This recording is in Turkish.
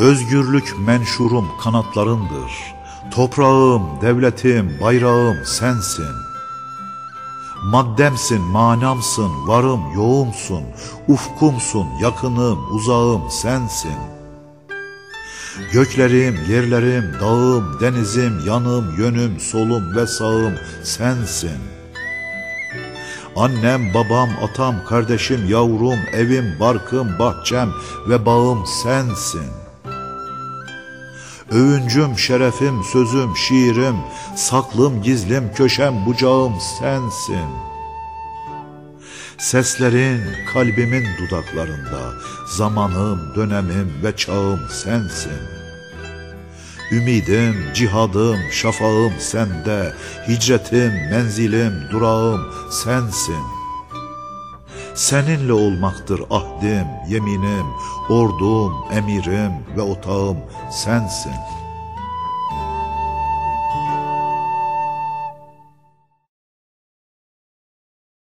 Özgürlük menşurum kanatlarındır. Toprağım, devletim, bayrağım sensin. Maddemsin, manamsın, varım, yoğumsun, ufkumsun, yakınım, uzağım sensin. Göklerim, yerlerim, dağım, denizim, yanım, yönüm, solum ve sağım sensin. Annem, babam, atam, kardeşim, yavrum, evim, barkım, bahçem ve bağım sensin. Övüncüm, şerefim, sözüm, şiirim, saklım, gizlim, köşem, bucağım sensin. Seslerin kalbimin dudaklarında, zamanım, dönemim ve çağım sensin. Ümidim, cihadım, şafağım sende, hicretim, menzilim, durağım sensin. Seninle olmaktır ahdim, yeminim, ordum, emirim ve otağım sensin.''